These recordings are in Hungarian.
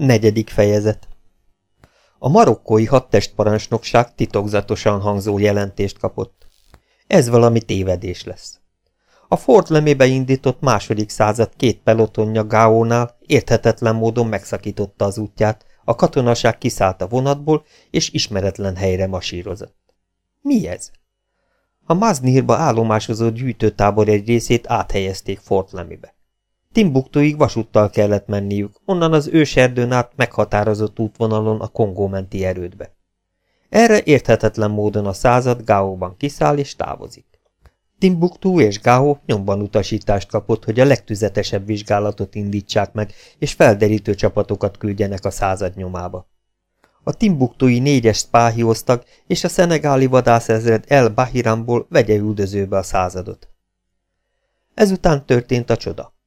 Negyedik fejezet A marokkói hadtestparancsnokság titokzatosan hangzó jelentést kapott. Ez valami tévedés lesz. A Fort Lemébe indított második század két pelotonja Gáónál érthetetlen módon megszakította az útját, a katonaság kiszállt a vonatból, és ismeretlen helyre masírozott. Mi ez? A Maznírba állomásozó gyűjtőtábor egy részét áthelyezték Fort Lemibe. Timbuktuig vasúttal kellett menniük, onnan az őserdőn át meghatározott útvonalon a Kongó menti erődbe. Erre érthetetlen módon a század Gáóban kiszáll és távozik. Timbuktu és Gáó nyomban utasítást kapott, hogy a legtüzetesebb vizsgálatot indítsák meg, és felderítő csapatokat küldjenek a század nyomába. A timbuktui négyes spáhioztak, és a szenegáli vadászezred El Bahiramból vegye üldözőbe a századot. Ezután történt a csoda.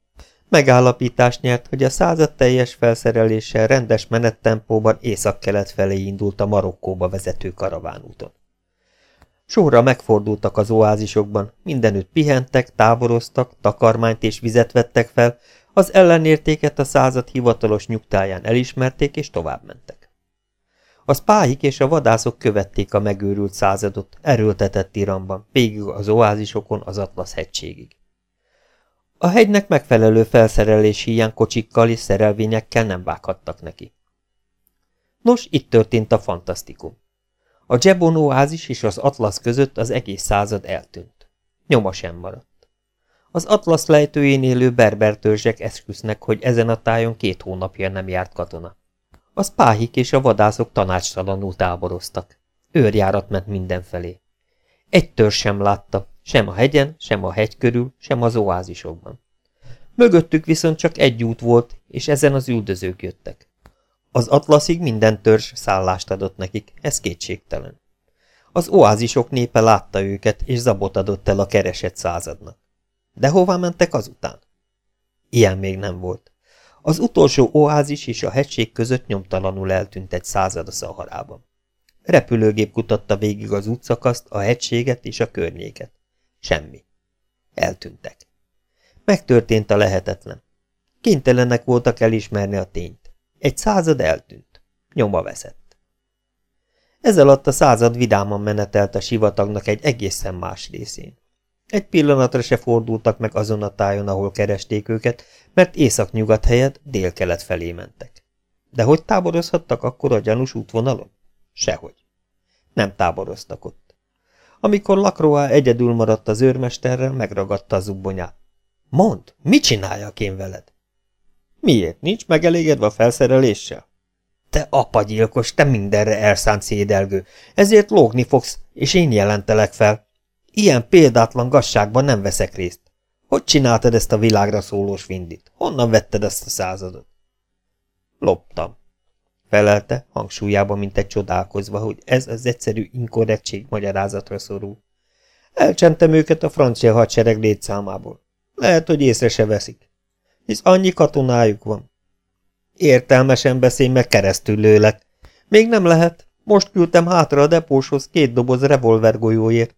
Megállapítást nyert, hogy a század teljes felszereléssel rendes menettempóban észak-kelet felé indult a Marokkóba vezető karavánúton. Sorra megfordultak az oázisokban, mindenütt pihentek, táboroztak, takarmányt és vizet vettek fel, az ellenértéket a század hivatalos nyugtáján elismerték és továbbmentek. A spáhik és a vadászok követték a megőrült századot, erőltetett iramban, végig az oázisokon az Atlasz hegységig. A hegynek megfelelő felszerelés hiány kocsikkal és szerelvényekkel nem vághattak neki. Nos, itt történt a fantasztikum. A Jebon oázis és az Atlasz között az egész század eltűnt. Nyoma sem maradt. Az Atlasz lejtőjén élő berber törzsek esküsznek, hogy ezen a tájon két hónapja nem járt katona. A spáhik és a vadászok tanácstalanul táboroztak. Őrjárat ment mindenfelé. Egy törzs sem látta, sem a hegyen, sem a hegy körül, sem az oázisokban. Mögöttük viszont csak egy út volt, és ezen az üldözők jöttek. Az atlaszig minden törzs szállást adott nekik, ez kétségtelen. Az oázisok népe látta őket, és zabot adott el a keresett századnak. De hová mentek azután? Ilyen még nem volt. Az utolsó oázis és a hegység között nyomtalanul eltűnt egy század a szaharában. Repülőgép kutatta végig az útszakaszt, a hegységet és a környéket. Semmi. Eltűntek. Megtörtént a lehetetlen. Kénytelenek voltak elismerni a tényt. Egy század eltűnt. Nyoma veszett. Ez alatt a század vidáman menetelt a sivatagnak egy egészen más részén. Egy pillanatra se fordultak meg azon a tájon, ahol keresték őket, mert észak-nyugat helyett dél-kelet felé mentek. De hogy táborozhattak akkor a gyanús útvonalon? Sehogy. Nem táboroztak ott. Amikor Lakroa egyedül maradt az őrmesterrel, megragadta a zubbonyát. Mondd, mit csináljak én veled? Miért? Nincs megelégedve a felszereléssel? Te apagyilkos, te mindenre elszánt szédelgő, ezért lógni fogsz, és én jelentelek fel. Ilyen példátlan gasságban nem veszek részt. Hogy csináltad ezt a világra szólós vindit? Honnan vetted ezt a századot? Loptam. Felelte, hangsúlyában, mint egy csodálkozva, hogy ez az egyszerű inkorrektség magyarázatra szorul. Elcsentem őket a francia hadsereg létszámából. Lehet, hogy észre se veszik. Hisz annyi katonájuk van. Értelmesen beszélj meg keresztül lőlek. Még nem lehet. Most küldtem hátra a depóshoz két doboz revolvergolyóért.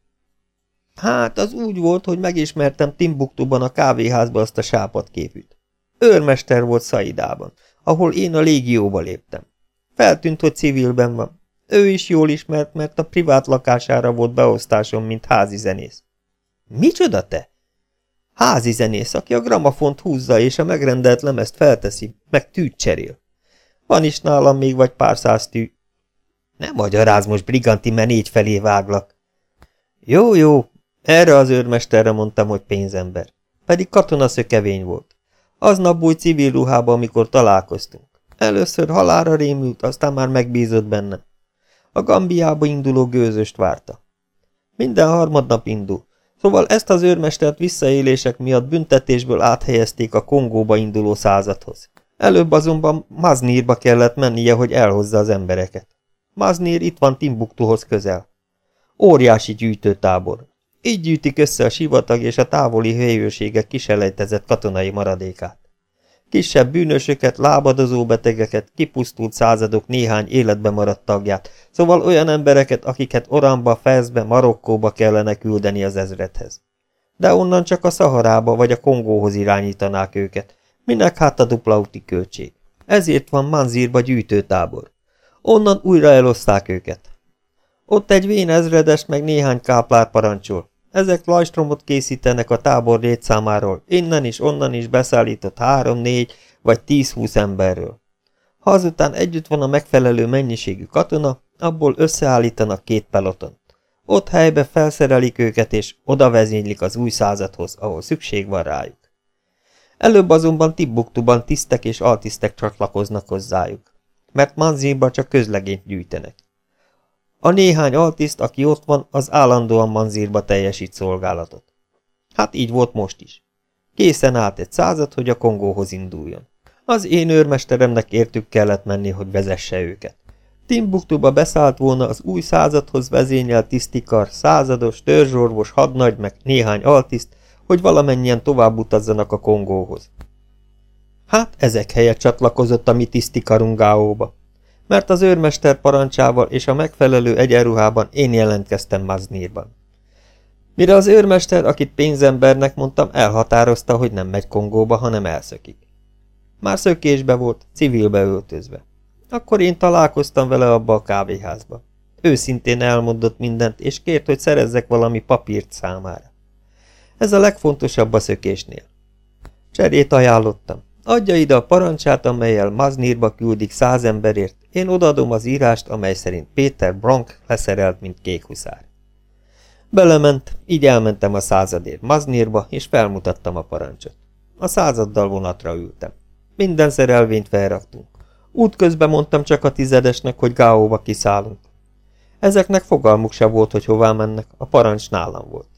Hát, az úgy volt, hogy megismertem Timbuktuban a kávéházba azt a sápadképűt. Őrmester volt Szaidában, ahol én a légióba léptem. Feltűnt, hogy civilben van. Ő is jól ismert, mert a privát lakására volt beosztásom, mint házi zenész. Micsoda te? Házi zenész, aki a gramafont húzza és a megrendelt lemezt felteszi, meg tűt cserél. Van is nálam még vagy pár száz tű. Nem magyaráz most, briganti, mert négy felé váglak. Jó, jó, erre az őrmesterre mondtam, hogy pénzember. Pedig katonaszökevény volt. Aznap új civil ruhába, amikor találkoztunk. Először halára rémült, aztán már megbízott benne. A Gambiába induló gőzöst várta. Minden harmadnap indul. Szóval ezt az őrmestert visszaélések miatt büntetésből áthelyezték a Kongóba induló századhoz. Előbb azonban Maznírba kellett mennie, hogy elhozza az embereket. Maznír itt van Timbuktuhoz közel. Óriási gyűjtőtábor. Így gyűjtik össze a sivatag és a távoli helyőrségek kiselejtezett katonai maradékát. Kisebb bűnösöket, lábadozó betegeket, kipusztult századok néhány életbe maradt tagját, szóval olyan embereket, akiket Oramba, Fezbe, Marokkóba kellene küldeni az ezredhez. De onnan csak a Szaharába vagy a Kongóhoz irányítanák őket. Minek hát a dupla úti költség? Ezért van Manzírba gyűjtőtábor. Onnan újra eloszták őket. Ott egy vén ezredest meg néhány káplár parancsol. Ezek lajstromot készítenek a tábor létszámáról, innen is, onnan is beszállított három, négy vagy tíz-húsz emberről. Ha azután együtt van a megfelelő mennyiségű katona, abból összeállítanak két pelotont. Ott helybe felszerelik őket, és oda vezénylik az új századhoz, ahol szükség van rájuk. Előbb azonban Tibbuktuban tisztek és altisztek csatlakoznak hozzájuk, mert Manzimban csak közlegényt gyűjtenek. A néhány altiszt, aki ott van, az állandóan Manzírba teljesít szolgálatot. Hát így volt most is. Készen állt egy század, hogy a Kongóhoz induljon. Az én őrmesteremnek értük kellett menni, hogy vezesse őket. Timbuktuba beszállt volna az új századhoz vezényelt tisztikar, százados, törzsorvos, hadnagy, meg néhány altiszt, hogy valamennyien tovább utazzanak a Kongóhoz. Hát ezek helyett csatlakozott a mi tisztikarungáóba, mert az őrmester parancsával és a megfelelő egyenruhában én jelentkeztem Maznírban. Mire az őrmester, akit pénzembernek mondtam, elhatározta, hogy nem megy Kongóba, hanem elszökik. Már szökésbe volt, civilbe öltözve. Akkor én találkoztam vele abba a kávéházba. Őszintén elmondott mindent, és kért, hogy szerezzek valami papírt számára. Ez a legfontosabb a szökésnél. Cserét ajánlottam. Adja ide a parancsát, amelyel Maznírba küldik száz emberért, én odaadom az írást, amely szerint Péter Bronk leszerelt, mint kékhuszár. Belement, így elmentem a századért Maznírba, és felmutattam a parancsot. A századdal vonatra ültem. Minden szerelvényt felraktunk. Útközben mondtam csak a tizedesnek, hogy Gáóba kiszállunk. Ezeknek fogalmuk se volt, hogy hová mennek, a parancs nálam volt.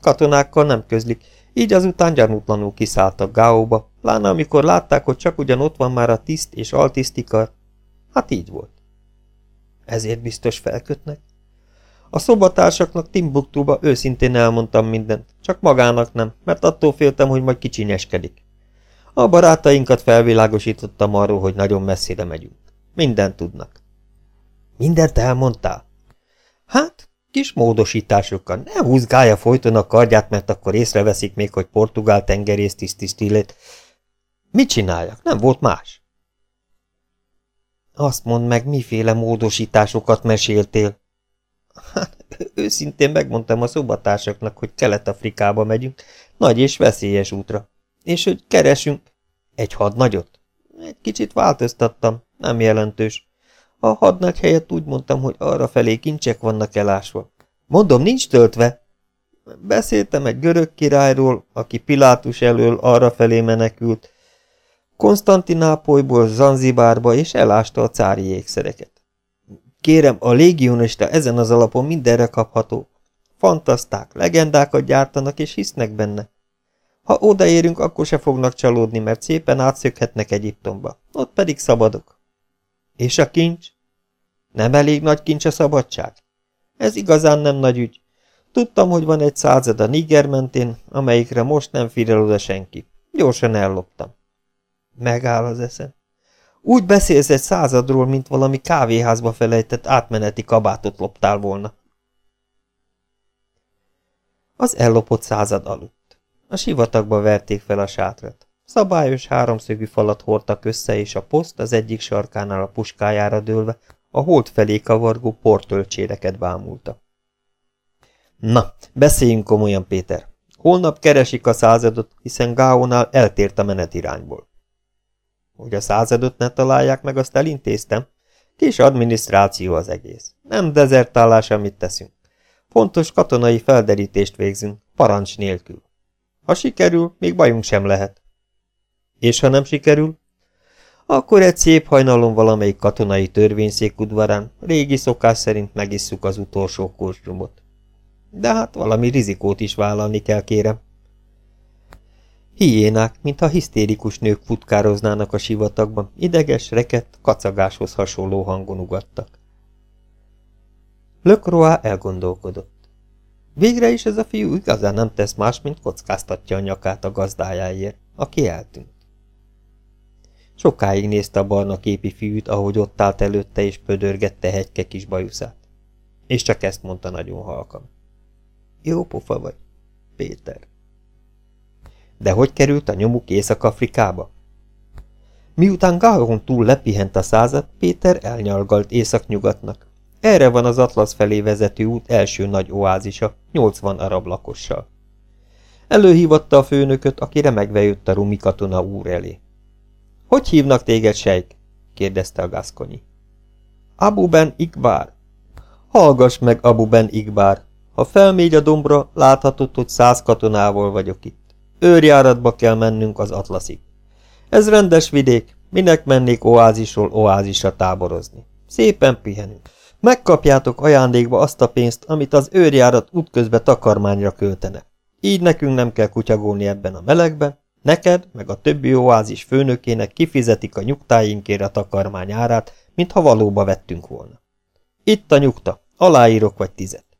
Katonákkal nem közlik, így azután gyanútlanul kiszálltak Gáóba, pláne amikor látták, hogy csak ugyan ott van már a tiszt és altisztikar. Hát így volt. Ezért biztos felkötnek? A szobatársaknak Timbuktuba őszintén elmondtam mindent, csak magának nem, mert attól féltem, hogy majd kicsinyeskedik. A barátainkat felvilágosítottam arról, hogy nagyon messzire megyünk. Mindent tudnak. Mindent elmondtál? Hát, kis módosításokkal. Ne húzgálja folyton a kardját, mert akkor észreveszik még, hogy portugál tengerész tisztisztillét. Mit csináljak? Nem volt más. Azt mondd meg, miféle módosításokat meséltél. Hát, őszintén megmondtam a szobatársaknak, hogy Kelet-Afrikába megyünk, nagy és veszélyes útra. És hogy keresünk egy hadnagyot? Egy kicsit változtattam, nem jelentős. A hadnagy helyett úgy mondtam, hogy arra felé kincsek vannak elásva. Mondom, nincs töltve. Beszéltem egy görög királyról, aki Pilátus elől arra felé menekült, Konstantinápolyból Zanzibárba, és elásta a cári ékszereket. Kérem, a légionista ezen az alapon mindenre kapható. Fantaszták, legendákat gyártanak, és hisznek benne. Ha odaérünk, akkor se fognak csalódni, mert szépen átszökhetnek Egyiptomba. Ott pedig szabadok. És a kincs? Nem elég nagy kincs a szabadság? Ez igazán nem nagy ügy. Tudtam, hogy van egy század a Niger mentén, amelyikre most nem figyel oda senki. Gyorsan elloptam. Megáll az eszem. Úgy beszélsz egy századról, mint valami kávéházba felejtett átmeneti kabátot loptál volna. Az ellopott század aludt. A sivatagba verték fel a sátrat. Szabályos háromszögű falat hordtak össze, és a poszt az egyik sarkánál a puskájára dőlve a hold felé kavargó portölcséreket bámulta. Na, beszéljünk komolyan, Péter. Holnap keresik a századot, hiszen Gáónál eltért a menetirányból. Hogy a századot ne találják meg, azt elintéztem. Kis adminisztráció az egész. Nem dezertálás, amit teszünk. Fontos katonai felderítést végzünk, parancs nélkül. Ha sikerül, még bajunk sem lehet. És ha nem sikerül? Akkor egy szép hajnalon valamelyik katonai törvényszék udvarán régi szokás szerint megisszuk az utolsó kostrumot. De hát valami rizikót is vállalni kell, kérem. Hiénák, mintha hisztérikus nők futkároznának a sivatagban, ideges, rekett, kacagáshoz hasonló hangon ugattak. Lökroá elgondolkodott. Végre is ez a fiú igazán nem tesz más, mint kockáztatja a nyakát a gazdájáért, aki eltűnt. Sokáig nézte a barna képi fiút, ahogy ott állt előtte és pödörgette hegyke kis bajuszát. És csak ezt mondta nagyon halkan. Jó pofa vagy, Péter. De hogy került a nyomuk Észak-Afrikába? Miután Gáron túl lepihent a század, Péter elnyalgalt északnyugatnak. Erre van az Atlasz felé vezető út első nagy oázisa, 80 arab lakossal. Előhívatta a főnököt, aki remegve jött a rumi katona úr elé. – Hogy hívnak téged, sejk? – kérdezte a gaszkonyi. – Abu Ben Ikbár. – Hallgass meg, Abu Ben Ikbár. Ha felmégy a dombra, láthatod, hogy száz katonával vagyok itt. Őrjáratba kell mennünk az Atlaszig. Ez rendes vidék, minek mennék oázisról oázisra táborozni. Szépen pihenünk. Megkapjátok ajándékba azt a pénzt, amit az őrjárat útközbe takarmányra költene. Így nekünk nem kell kutyagolni ebben a melegben, neked, meg a többi oázis főnökének kifizetik a nyugtáinkért a takarmány árát, mintha valóba vettünk volna. Itt a nyugta, aláírok vagy tizet.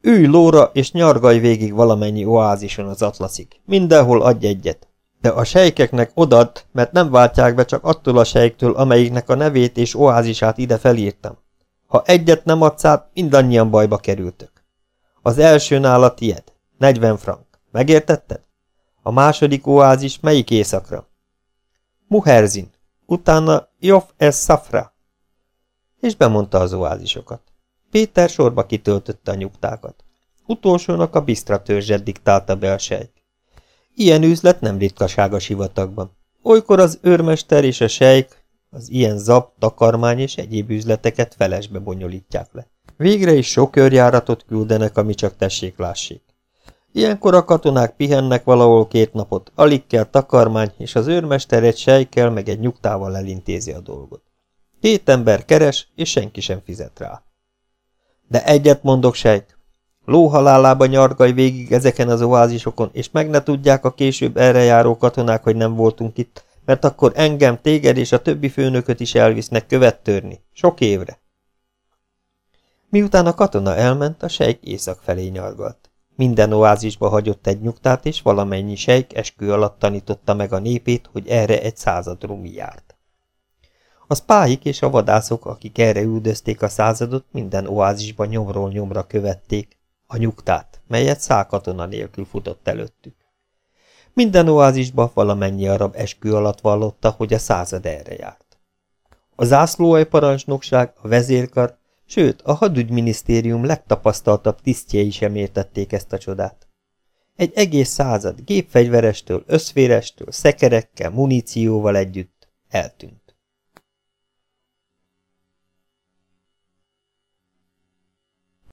Ülj lóra, és nyargalj végig valamennyi oázison az atlaszig. Mindenhol adj egyet. De a sejkeknek odad, mert nem váltják be csak attól a sejktől, amelyiknek a nevét és oázisát ide felírtam. Ha egyet nem adsz át, mindannyian bajba kerültök. Az első nála tied. 40 frank. Megértetted? A második oázis melyik éjszakra? Muherzin. Utána Jof es Safra. És bemondta az oázisokat. Péter sorba kitöltötte a nyugtákat. Utolsónak a Bisztra törzset diktálta be a sejk. Ilyen üzlet nem ritkaság a sivatagban. Olykor az őrmester és a sejk az ilyen zap, takarmány és egyéb üzleteket felesbe bonyolítják le. Végre is sok őrjáratot küldenek, ami csak tessék-lássék. Ilyenkor a katonák pihennek valahol két napot, alig kell takarmány, és az őrmester egy sejkel meg egy nyugtával elintézi a dolgot. Két ember keres, és senki sem fizet rá. De egyet mondok, sejk. Lóhalálába nyargaj végig ezeken az oázisokon, és meg ne tudják a később erre járó katonák, hogy nem voltunk itt, mert akkor engem, téged és a többi főnököt is elvisznek követtörni. Sok évre. Miután a katona elment, a sejk észak felé nyargalt. Minden oázisba hagyott egy nyugtát, és valamennyi sejk eskü alatt tanította meg a népét, hogy erre egy század rumi járt. A spáik és a vadászok, akik erre üldözték a századot, minden oázisban nyomról nyomra követték a nyugtát, melyet szálkatona nélkül futott előttük. Minden oázisba valamennyi arab eskü alatt vallotta, hogy a század erre járt. A zászlóaj parancsnokság, a vezérkar, sőt, a hadügyminisztérium legtapasztaltabb tisztjei sem értették ezt a csodát. Egy egész század gépfegyverestől, összférestől, szekerekkel, munícióval együtt eltűnt.